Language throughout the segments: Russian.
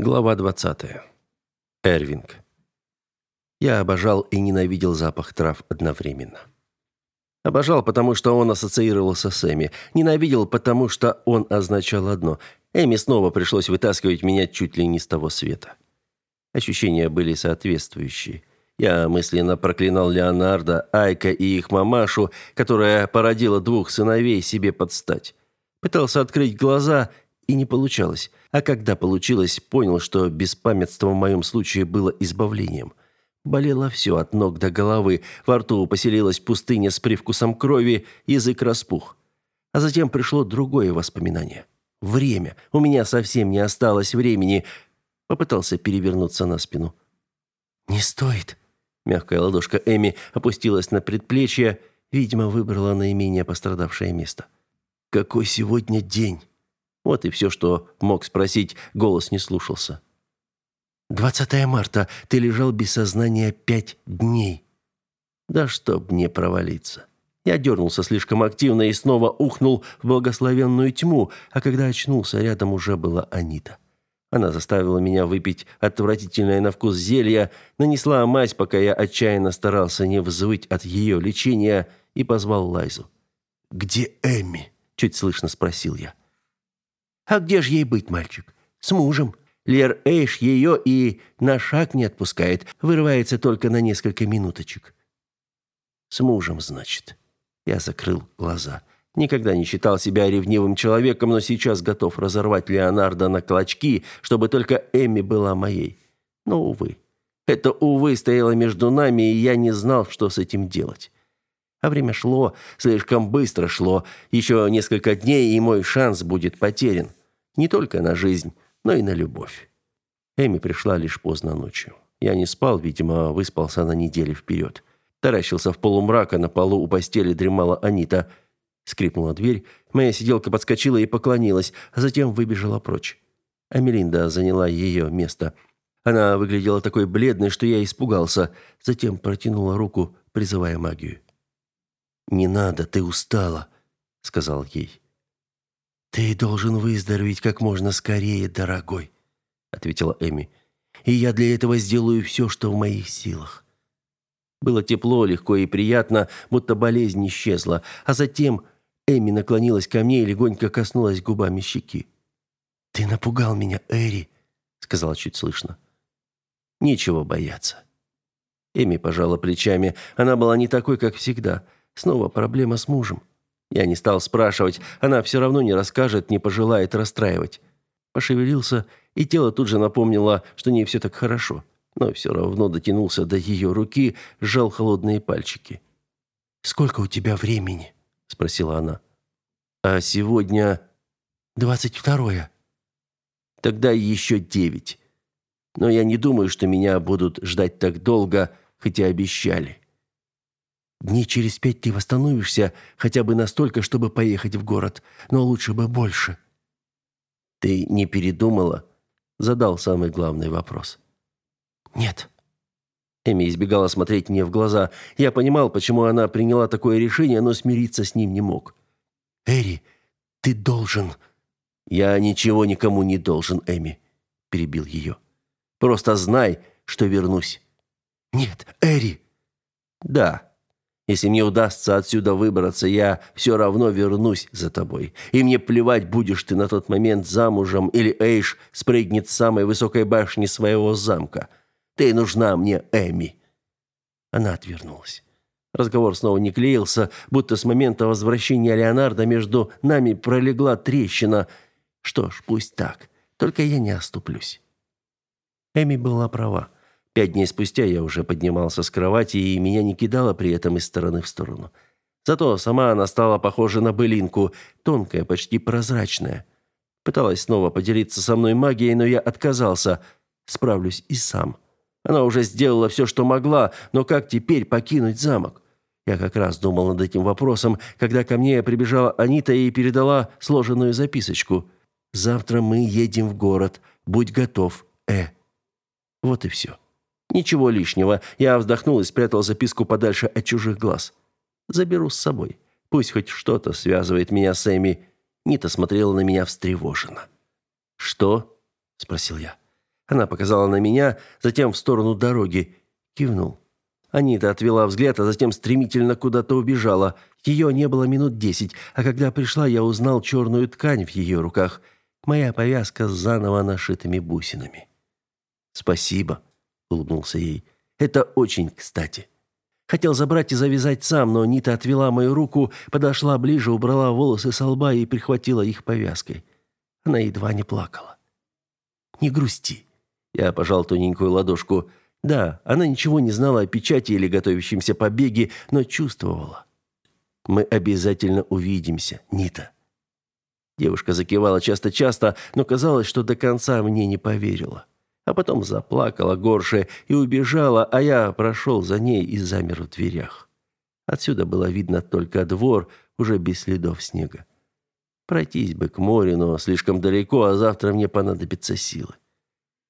Глава 20. Эрвинг. Я обожал и ненавидел запах трав одновременно. Обожал, потому что он ассоциировался с Эми. Ненавидел, потому что он означал одно. Эми снова пришлось вытаскивать меня чуть ли не с того света. Ощущения были соответствующие. Я мысленно проклинал Леонардо, Айка и их мамашу, которая породила двух сыновей себе под стать. Пытался открыть глаза, и не получалось. А когда получилось, понял, что беспамятство в моем случае было избавлением. Болело все от ног до головы, во рту поселилась пустыня с привкусом крови, язык распух. А затем пришло другое воспоминание. Время. У меня совсем не осталось времени. Попытался перевернуться на спину. «Не стоит». Мягкая ладошка Эми опустилась на предплечье, видимо, выбрала наименее пострадавшее место. «Какой сегодня день?» Вот и все, что мог спросить, голос не слушался. «20 марта. Ты лежал без сознания пять дней». «Да чтоб мне провалиться». Я дернулся слишком активно и снова ухнул в благословенную тьму, а когда очнулся, рядом уже была Анита. Она заставила меня выпить отвратительное на вкус зелье, нанесла мазь, пока я отчаянно старался не взвыть от ее лечения, и позвал Лайзу. «Где Эмми?» – чуть слышно спросил я. А где же ей быть, мальчик? С мужем. Лер Эйш ее и на шаг не отпускает, вырывается только на несколько минуточек. С мужем, значит. Я закрыл глаза. Никогда не считал себя ревнивым человеком, но сейчас готов разорвать Леонардо на клочки, чтобы только Эми была моей. Но, увы. Это, увы, стояло между нами, и я не знал, что с этим делать. А время шло, слишком быстро шло. Еще несколько дней, и мой шанс будет потерян. Не только на жизнь, но и на любовь. Эми пришла лишь поздно ночью. Я не спал, видимо, выспался на неделю вперед. Таращился в полумрак, а на полу у постели дремала Анита. Скрипнула дверь, моя сиделка подскочила и поклонилась, а затем выбежала прочь. Амелинда заняла ее место. Она выглядела такой бледной, что я испугался, затем протянула руку, призывая магию. «Не надо, ты устала», — сказал ей. «Ты должен выздороветь как можно скорее, дорогой», — ответила Эми. «И я для этого сделаю все, что в моих силах». Было тепло, легко и приятно, будто болезнь исчезла, а затем Эми наклонилась ко мне и легонько коснулась губами щеки. «Ты напугал меня, Эри», — сказала чуть слышно. «Нечего бояться». Эми пожала плечами. Она была не такой, как всегда. Снова проблема с мужем. Я не стал спрашивать, она все равно не расскажет, не пожелает расстраивать. Пошевелился, и тело тут же напомнило, что не все так хорошо, но все равно дотянулся до ее руки, сжал холодные пальчики. «Сколько у тебя времени?» – спросила она. «А сегодня...» «Двадцать второе». «Тогда еще девять. Но я не думаю, что меня будут ждать так долго, хотя обещали». Дней через пять ты восстановишься хотя бы настолько, чтобы поехать в город, но лучше бы больше. Ты не передумала? Задал самый главный вопрос. Нет. Эми избегала смотреть мне в глаза. Я понимал, почему она приняла такое решение, но смириться с ним не мог. Эри, ты должен. Я ничего никому не должен, Эми, перебил ее. Просто знай, что вернусь. Нет, Эри. Да. Если мне удастся отсюда выбраться, я все равно вернусь за тобой. И мне плевать, будешь ты на тот момент замужем или Эйш спрыгнет с самой высокой башни своего замка. Ты нужна мне, Эми. Она отвернулась. Разговор снова не клеился, будто с момента возвращения Леонардо между нами пролегла трещина. Что ж, пусть так. Только я не оступлюсь. Эми была права. Пять дней спустя я уже поднимался с кровати, и меня не кидало при этом из стороны в сторону. Зато сама она стала похожа на былинку, тонкая, почти прозрачная. Пыталась снова поделиться со мной магией, но я отказался. Справлюсь и сам. Она уже сделала все, что могла, но как теперь покинуть замок? Я как раз думал над этим вопросом, когда ко мне прибежала Анита и передала сложенную записочку. «Завтра мы едем в город. Будь готов, Э». Вот и все. Ничего лишнего. Я вздохнул и спрятал записку подальше от чужих глаз. Заберу с собой. Пусть хоть что-то связывает меня с Эми. Нита смотрела на меня встревоженно. «Что?» – спросил я. Она показала на меня, затем в сторону дороги. Кивнул. Анита отвела взгляд, а затем стремительно куда-то убежала. Ее не было минут десять, а когда пришла, я узнал черную ткань в ее руках. Моя повязка с заново нашитыми бусинами. «Спасибо», — улыбнулся ей. «Это очень кстати». Хотел забрать и завязать сам, но Нита отвела мою руку, подошла ближе, убрала волосы с лба и прихватила их повязкой. Она едва не плакала. «Не грусти». Я пожал тоненькую ладошку. Да, она ничего не знала о печати или готовящемся побеге, но чувствовала. «Мы обязательно увидимся, Нита». Девушка закивала часто-часто, но казалось, что до конца мне не поверила а потом заплакала горше и убежала, а я прошел за ней и замер в дверях. Отсюда было видно только двор, уже без следов снега. Пройтись бы к морю, но слишком далеко, а завтра мне понадобятся силы.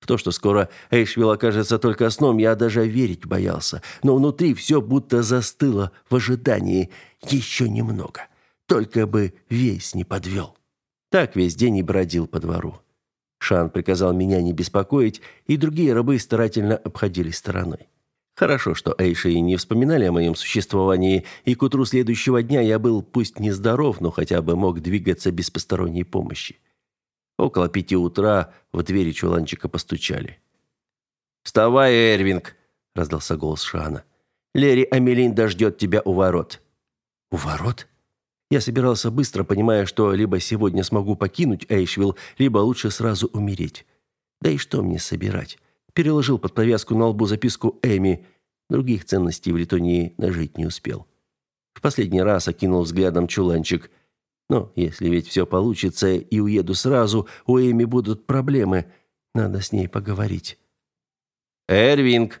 В то, что скоро Эйшвилл окажется только сном, я даже верить боялся. Но внутри все будто застыло в ожидании. Еще немного. Только бы весь не подвел. Так весь день и бродил по двору. Шан приказал меня не беспокоить, и другие рабы старательно обходили стороной. Хорошо, что Эйши не вспоминали о моем существовании, и к утру следующего дня я был пусть не здоров, но хотя бы мог двигаться без посторонней помощи. Около пяти утра в двери чуланчика постучали. «Вставай, Эрвинг!» – раздался голос Шана. «Лери Амелинда ждет тебя у ворот». «У ворот?» Я собирался быстро, понимая, что либо сегодня смогу покинуть Эйшвилл, либо лучше сразу умереть. Да и что мне собирать? Переложил под повязку на лбу записку Эми. Других ценностей в Литонии нажить не успел. В последний раз окинул взглядом чуланчик. Но если ведь все получится и уеду сразу, у Эми будут проблемы. Надо с ней поговорить. «Эрвинг!»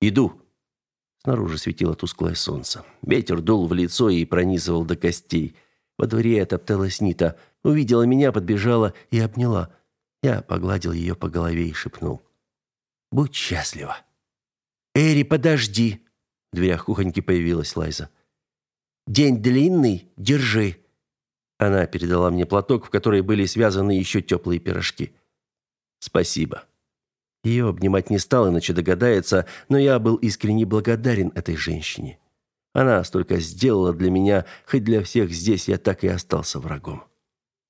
«Иду!» Снаружи светило тусклое солнце. Ветер дул в лицо и пронизывал до костей. Во дворе топталась Нита. Увидела меня, подбежала и обняла. Я погладил ее по голове и шепнул. «Будь счастлива». «Эри, подожди!» В дверях кухоньки появилась Лайза. «День длинный, держи». Она передала мне платок, в который были связаны еще теплые пирожки. «Спасибо». Ее обнимать не стал, иначе догадается, но я был искренне благодарен этой женщине. Она столько сделала для меня, хоть для всех здесь я так и остался врагом.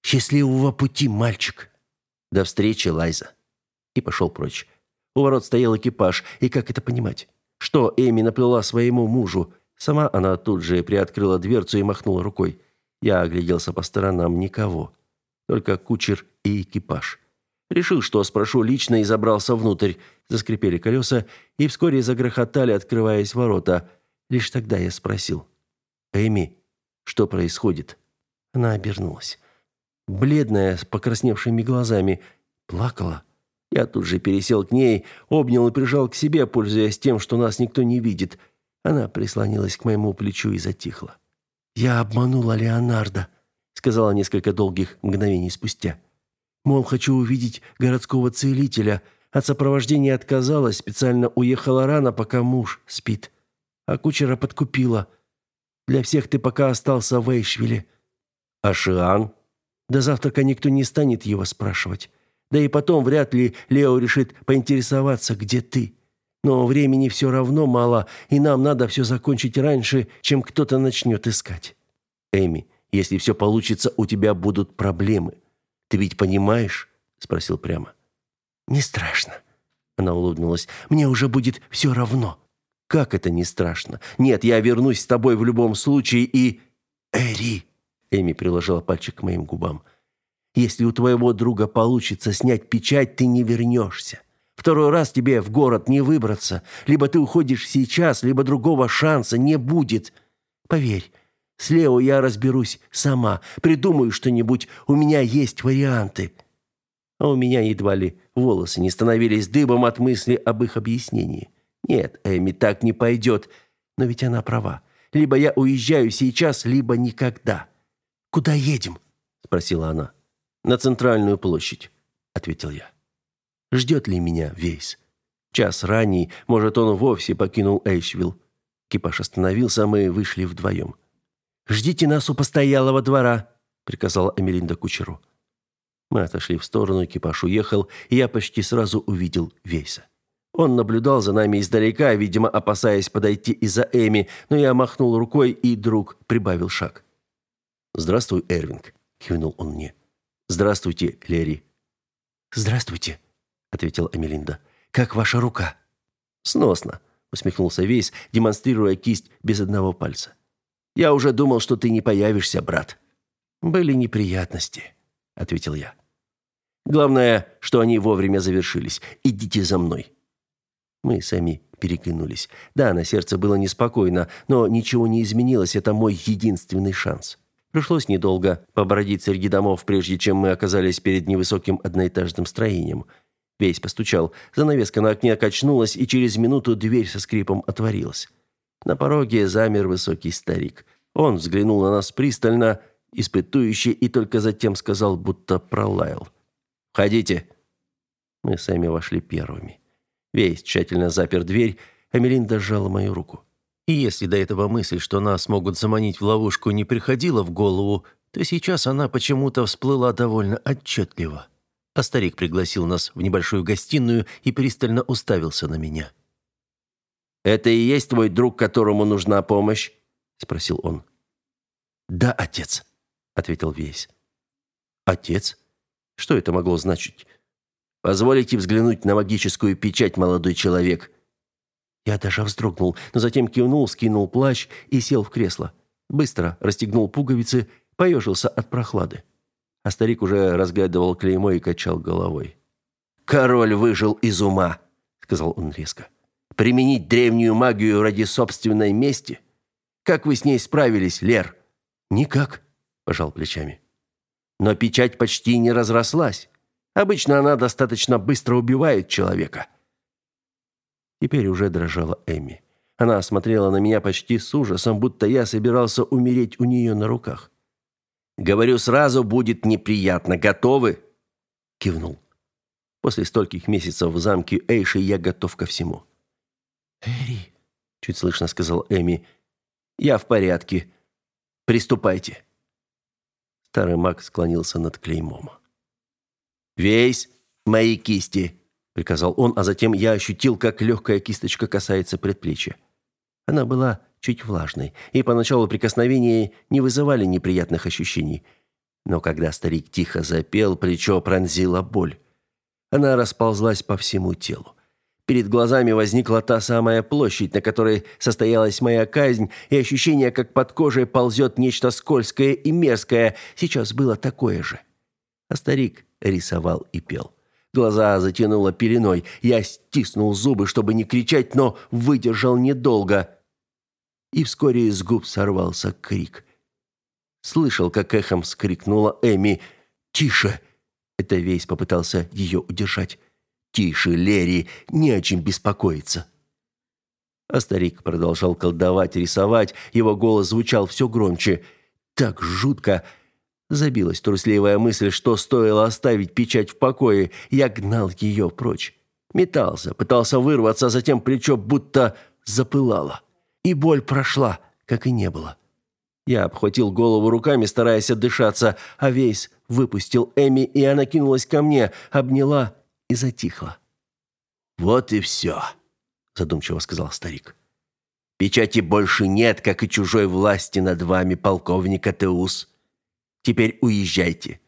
«Счастливого пути, мальчик!» «До встречи, Лайза!» И пошел прочь. У ворот стоял экипаж, и как это понимать? Что Эми наплела своему мужу? Сама она тут же приоткрыла дверцу и махнула рукой. Я огляделся по сторонам, никого. Только кучер и экипаж. Решил, что спрошу лично и забрался внутрь. Заскрипели колеса, и вскоре загрохотали, открываясь ворота. Лишь тогда я спросил. «Эми, что происходит?» Она обернулась. Бледная, с покрасневшими глазами. Плакала. Я тут же пересел к ней, обнял и прижал к себе, пользуясь тем, что нас никто не видит. Она прислонилась к моему плечу и затихла. «Я обманула Леонардо», — сказала несколько долгих мгновений спустя. Мол, хочу увидеть городского целителя. От сопровождения отказалась, специально уехала рано, пока муж спит. А кучера подкупила. Для всех ты пока остался в Эйшвилле. А Шиан? До завтрака никто не станет его спрашивать. Да и потом вряд ли Лео решит поинтересоваться, где ты. Но времени все равно мало, и нам надо все закончить раньше, чем кто-то начнет искать. Эми, если все получится, у тебя будут проблемы. Ты ведь понимаешь?» – спросил прямо. «Не страшно». Она улыбнулась. «Мне уже будет все равно». «Как это не страшно? Нет, я вернусь с тобой в любом случае и...» «Эри!» – Эми приложила пальчик к моим губам. «Если у твоего друга получится снять печать, ты не вернешься. Второй раз тебе в город не выбраться. Либо ты уходишь сейчас, либо другого шанса не будет. Поверь, с Лео я разберусь сама, придумаю что-нибудь, у меня есть варианты. А у меня едва ли волосы не становились дыбом от мысли об их объяснении. Нет, Эми так не пойдет. Но ведь она права. Либо я уезжаю сейчас, либо никогда. Куда едем? спросила она. На центральную площадь, ответил я. Ждет ли меня Вейс? Час ранний, может, он вовсе покинул Эйшвилл. Экипаж остановился, мы вышли вдвоем. «Ждите нас у постоялого двора», — приказала Эмилинда кучеру. Мы отошли в сторону, экипаж уехал, и я почти сразу увидел Вейса. Он наблюдал за нами издалека, видимо, опасаясь подойти из-за Эми, но я махнул рукой, и друг прибавил шаг. «Здравствуй, Эрвинг», — кивнул он мне. «Здравствуйте, Лерри». «Здравствуйте», — ответила Амелинда. «Как ваша рука?» «Сносно», — усмехнулся Вейс, демонстрируя кисть без одного пальца. «Я уже думал, что ты не появишься, брат». «Были неприятности», — ответил я. «Главное, что они вовремя завершились. Идите за мной». Мы сами перекинулись. Да, на сердце было неспокойно, но ничего не изменилось, это мой единственный шанс. Пришлось недолго побродить среди домов, прежде чем мы оказались перед невысоким одноэтажным строением. Весь постучал, занавеска на окне качнулась, и через минуту дверь со скрипом отворилась. На пороге замер высокий старик. Он взглянул на нас пристально, испытующе, и только затем сказал, будто пролаял. «Входите». Мы сами вошли первыми. Весь тщательно запер дверь, а Мелинда сжала мою руку. И если до этого мысль, что нас могут заманить в ловушку, не приходила в голову, то сейчас она почему-то всплыла довольно отчетливо. А старик пригласил нас в небольшую гостиную и пристально уставился на меня. «Это и есть твой друг, которому нужна помощь?» – спросил он. «Да, отец», – ответил Весь. «Отец? Что это могло значить?» Позволите взглянуть на магическую печать, молодой человек». Я даже вздрогнул, но затем кивнул, скинул плащ и сел в кресло. Быстро расстегнул пуговицы, поежился от прохлады. А старик уже разглядывал клеймо и качал головой. «Король выжил из ума», — сказал он резко. «Применить древнюю магию ради собственной мести? Как вы с ней справились, Лер?» «Никак», — пожал плечами. «Но печать почти не разрослась. Обычно она достаточно быстро убивает человека. Теперь уже дрожала Эми. Она смотрела на меня почти с ужасом, будто я собирался умереть у нее на руках. «Говорю сразу, будет неприятно. Готовы?» Кивнул. После стольких месяцев в замке Эйши я готов ко всему. «Эри», — чуть слышно сказал Эми, — «я в порядке. Приступайте». Старый маг склонился над клеймом. «Весь мои кисти», — приказал он, а затем я ощутил, как легкая кисточка касается предплечья. Она была чуть влажной, и поначалу прикосновения не вызывали неприятных ощущений. Но когда старик тихо запел, плечо пронзила боль. Она расползлась по всему телу. Перед глазами возникла та самая площадь, на которой состоялась моя казнь, и ощущение, как под кожей ползет нечто скользкое и мерзкое, сейчас было такое же. А старик рисовал и пел. Глаза затянуло пеленой. Я стиснул зубы, чтобы не кричать, но выдержал недолго. И вскоре из губ сорвался крик. Слышал, как эхом скрикнула Эми. «Тише!» Это весь попытался ее удержать. «Тише, Лерри, не о чем беспокоиться!» А старик продолжал колдовать, рисовать. Его голос звучал все громче. Так жутко, Забилась трусливая мысль, что стоило оставить печать в покое. Я гнал ее прочь. Метался, пытался вырваться, а затем плечо будто запылало. И боль прошла, как и не было. Я обхватил голову руками, стараясь отдышаться, а весь выпустил Эми, и она кинулась ко мне, обняла и затихла. «Вот и все», — задумчиво сказал старик. «Печати больше нет, как и чужой власти над вами, полковник Атеус. Теперь уезжайте.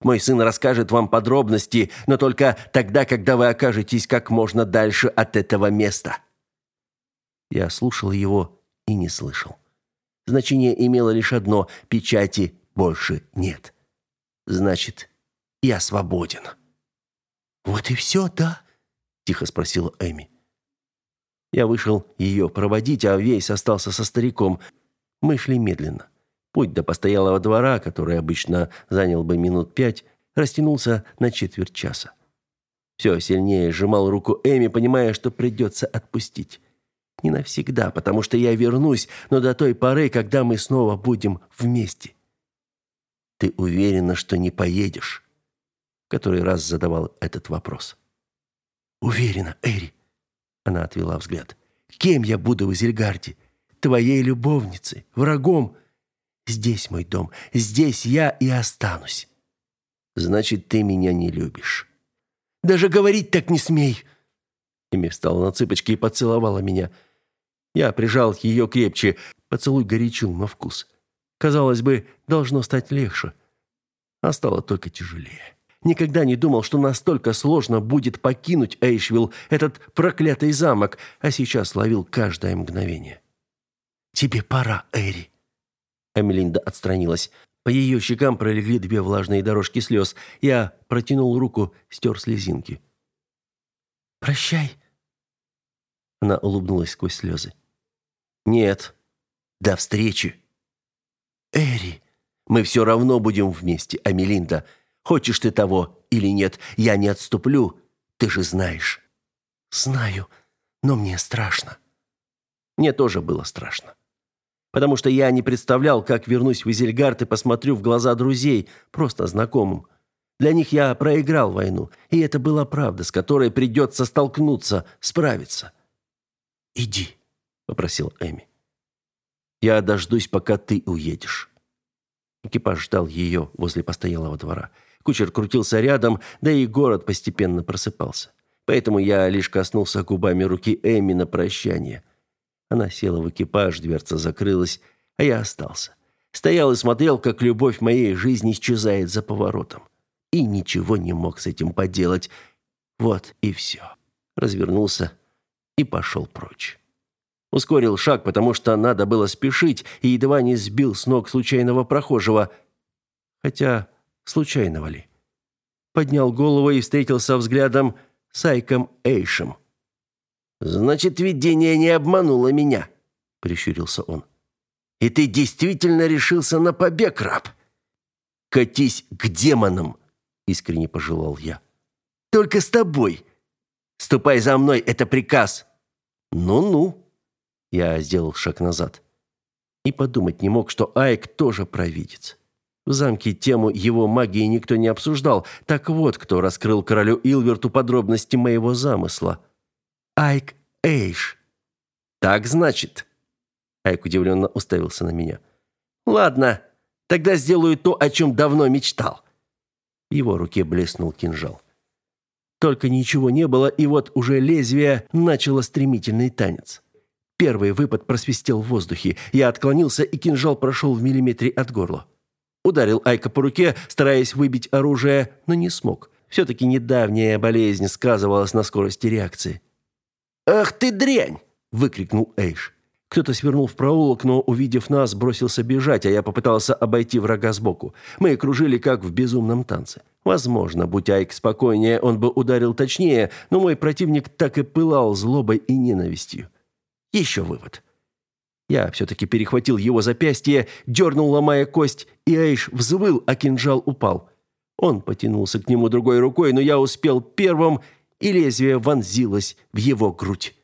Мой сын расскажет вам подробности, но только тогда, когда вы окажетесь как можно дальше от этого места». Я слушал его и не слышал. Значение имело лишь одно – печати больше нет. Значит, я свободен. «Вот и все, да?» – тихо спросила Эми. Я вышел ее проводить, а весь остался со стариком. Мы шли медленно. Путь до постоялого двора, который обычно занял бы минут пять, растянулся на четверть часа. Все сильнее сжимал руку Эми, понимая, что придется отпустить. Не навсегда, потому что я вернусь, но до той поры, когда мы снова будем вместе. Ты уверена, что не поедешь? Который раз задавал этот вопрос. Уверена, Эри. Она отвела взгляд. Кем я буду в Изельгарде? Твоей любовницей, врагом? Здесь мой дом, здесь я и останусь. Значит, ты меня не любишь. Даже говорить так не смей!» Эми встала на цыпочки и поцеловала меня. Я прижал ее крепче. Поцелуй горячил на вкус. Казалось бы, должно стать легче. А стало только тяжелее. Никогда не думал, что настолько сложно будет покинуть Эйшвилл, этот проклятый замок, а сейчас ловил каждое мгновение. «Тебе пора, Эри». Эмилинда отстранилась. По ее щекам пролегли две влажные дорожки слез. Я протянул руку, стер слезинки. «Прощай». Она улыбнулась сквозь слезы. «Нет. До встречи». «Эри». «Мы все равно будем вместе, Амелинда. Хочешь ты того или нет, я не отступлю. Ты же знаешь». «Знаю, но мне страшно». Мне тоже было страшно. Потому что я не представлял, как вернусь в Изельгард и посмотрю в глаза друзей, просто знакомым. Для них я проиграл войну, и это была правда, с которой придется столкнуться, справиться. «Иди», — попросил Эми. «Я дождусь, пока ты уедешь». Экипаж ждал ее возле постоялого двора. Кучер крутился рядом, да и город постепенно просыпался. Поэтому я лишь коснулся губами руки Эми на прощание. Она села в экипаж, дверца закрылась, а я остался. Стоял и смотрел, как любовь моей жизни исчезает за поворотом и ничего не мог с этим поделать. Вот и все. Развернулся и пошел прочь. Ускорил шаг, потому что надо было спешить, и едва не сбил с ног случайного прохожего. Хотя, случайного ли? Поднял голову и встретился взглядом с Айком Эйшем. «Значит, видение не обмануло меня», — прищурился он. «И ты действительно решился на побег, раб?» «Катись к демонам!» искренне пожелал я. Только с тобой. Ступай за мной, это приказ. Ну-ну. Я сделал шаг назад. И подумать не мог, что Айк тоже провидец. В замке тему его магии никто не обсуждал. Так вот, кто раскрыл королю Илверту подробности моего замысла. Айк Эйш. Так значит. Айк удивленно уставился на меня. Ладно, тогда сделаю то, о чем давно мечтал. В его руке блеснул кинжал. Только ничего не было, и вот уже лезвие начало стремительный танец. Первый выпад просвистел в воздухе. Я отклонился, и кинжал прошел в миллиметре от горла. Ударил Айка по руке, стараясь выбить оружие, но не смог. Все-таки недавняя болезнь сказывалась на скорости реакции. «Ах ты дрянь!» – выкрикнул Эйш. Кто-то свернул в проулок, но, увидев нас, бросился бежать, а я попытался обойти врага сбоку. Мы кружили, как в безумном танце. Возможно, будь Айк спокойнее, он бы ударил точнее, но мой противник так и пылал злобой и ненавистью. Еще вывод. Я все-таки перехватил его запястье, дернул, ломая кость, и Айш взвыл, а кинжал упал. Он потянулся к нему другой рукой, но я успел первым, и лезвие вонзилось в его грудь.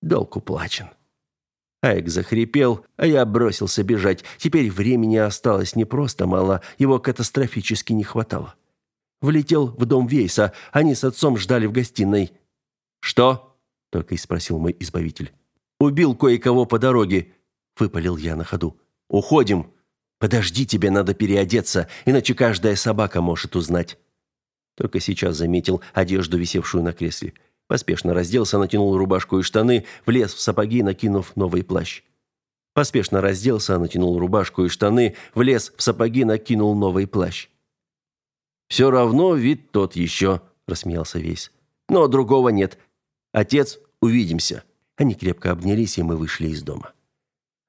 Долг уплачен. Айк захрипел, а я бросился бежать. Теперь времени осталось не просто мало, его катастрофически не хватало. Влетел в дом Вейса, они с отцом ждали в гостиной. «Что?» — только и спросил мой избавитель. «Убил кое-кого по дороге», — выпалил я на ходу. «Уходим!» «Подожди, тебе надо переодеться, иначе каждая собака может узнать». Только сейчас заметил одежду, висевшую на кресле. Поспешно разделся, натянул рубашку и штаны, влез в сапоги, накинув новый плащ. Поспешно разделся, натянул рубашку и штаны, влез в сапоги, накинул новый плащ. «Все равно вид тот еще», — рассмеялся весь. «Но другого нет. Отец, увидимся». Они крепко обнялись, и мы вышли из дома.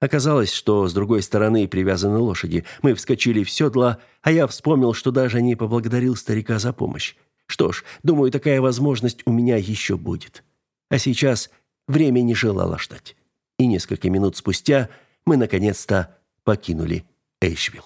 Оказалось, что с другой стороны привязаны лошади. Мы вскочили в седла, а я вспомнил, что даже не поблагодарил старика за помощь. Что ж, думаю, такая возможность у меня еще будет. А сейчас время не желало ждать. И несколько минут спустя мы наконец-то покинули Эйшвилл.